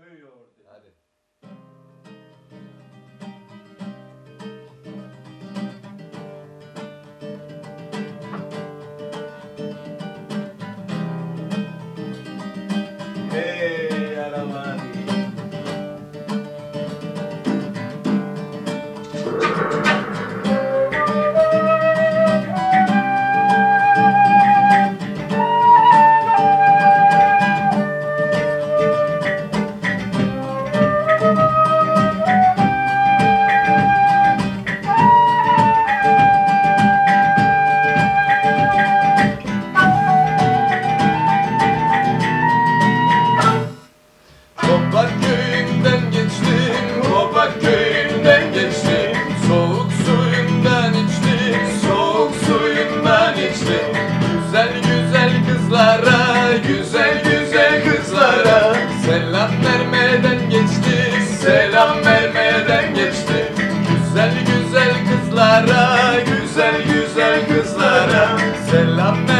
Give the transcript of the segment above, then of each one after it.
köy yoğurdu. Kızlara Selam vermeden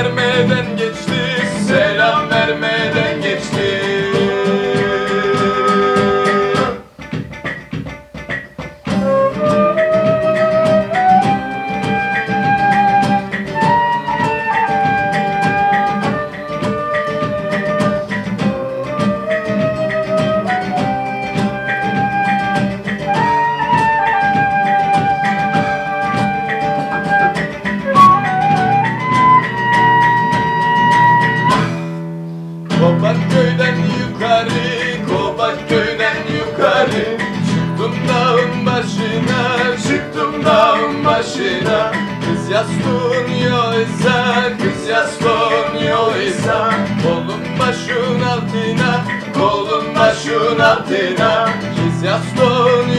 Kopak köyden yukarı, Kopak köyden yukarı. Çıktım dağın başına, çıktım dağın başına. Kız yaslanıyorsa, kız yaslanıyorsa Kolun başın altına, kolun başın altına. Kız yaslanıyorsa